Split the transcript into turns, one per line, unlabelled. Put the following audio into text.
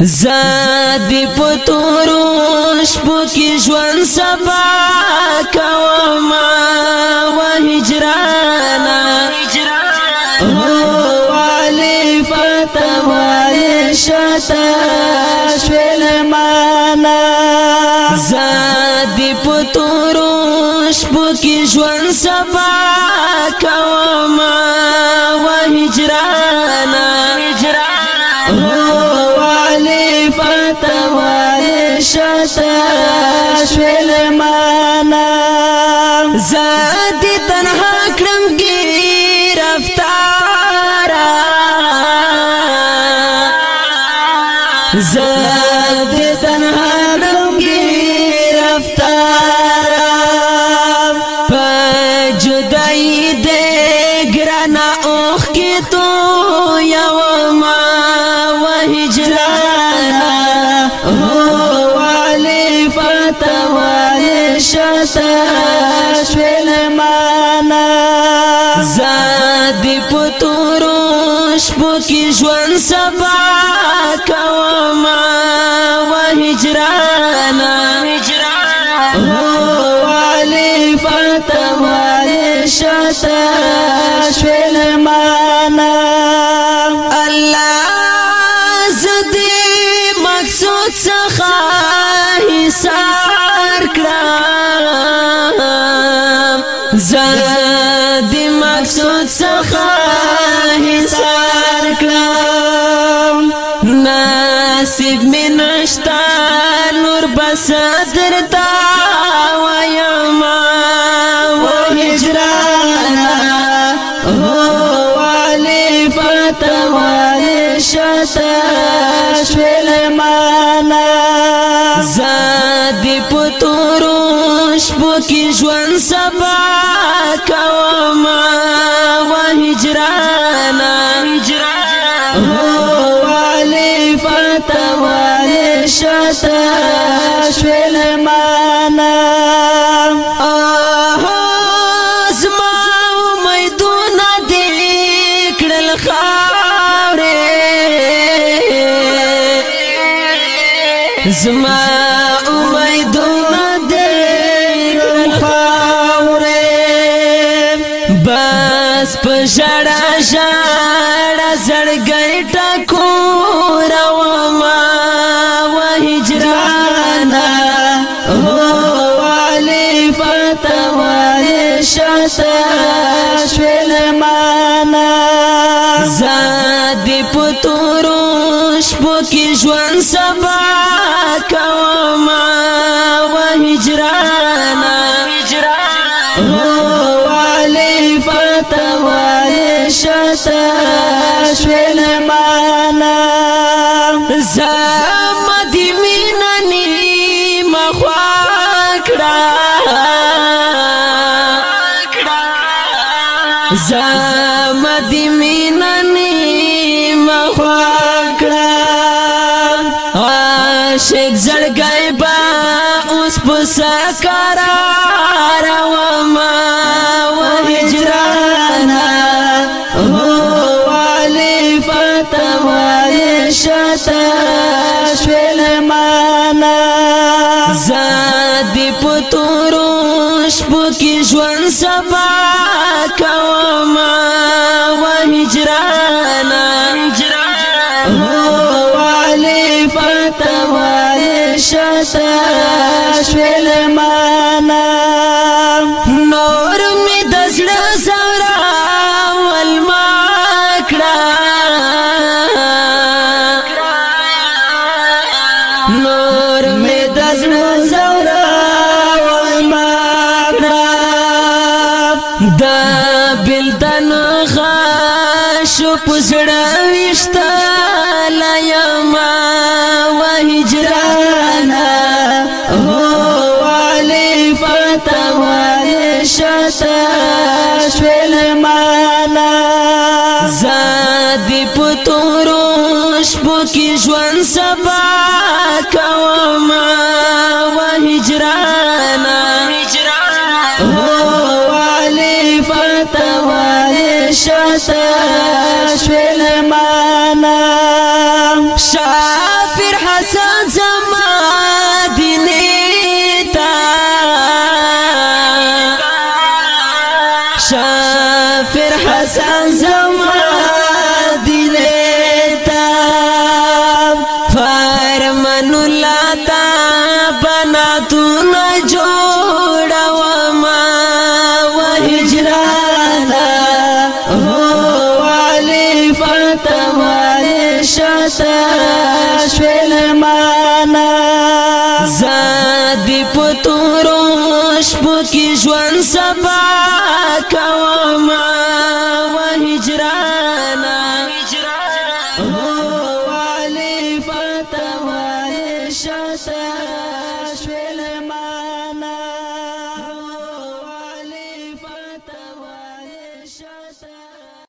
زادی پتوروش پوکی جوان سبا کوما و هجرانا هو علی فتح و عیشتا شویل مانا زادی پتوروش پوکی جوان سبا کوما و هجرانا هو خلیفت وای شتا شل مانا زادی تنها کړم گیر افتارا زادی تنها کړم گیر افتارا پجدای دې ګرنا اوخ کې تو یو ما هجرانا هو علي فتوالي شتاش فلمانا زادي پتوروش بوكي جوان سبا كوما وهجرانا هو علي فتوالي شتاش فلمانا الله دې مقصود څخه حصار کړم زه دې مقصود څخه حصار کړم نصیب مې نشتا نور بس درته زاد پتوروش بو کی ژوند سبا کوم و هجرانا هو علی فتوال شتا شول ما زما امیدونه دې خاورې بس په ژړا ژړا زړګي ټکور او ما وهجرانا هو علي فتوای شتا شول معنا زادي پتورو شپو کې ژوند سبا کوم و هجرانا هو علي فتوى شتا شل معنا زمد مينني مخواکړه زمد مين عاشق زړګي با اوس پس قرار وما وهجرانا هو علي فتوى شتا شل مانا تا شویل مانا نور می دزړ زورا ول ما کړه نور می دزړ زورا پسړه وشتا لایما وهجرانا هو علي فتوا شتا شول مالا زادي پتورو شپو کې ژوند سبا کوما وهجرانا شتا شویل مانا شافر حسن زما دلیتا شافر حسن زما دلیتا فرمن اللہ بنا تو نجو پتا شول مانا زادی پتورو شپو کی ژوند سبا کوما وهجرانا هو علی فتوای شتا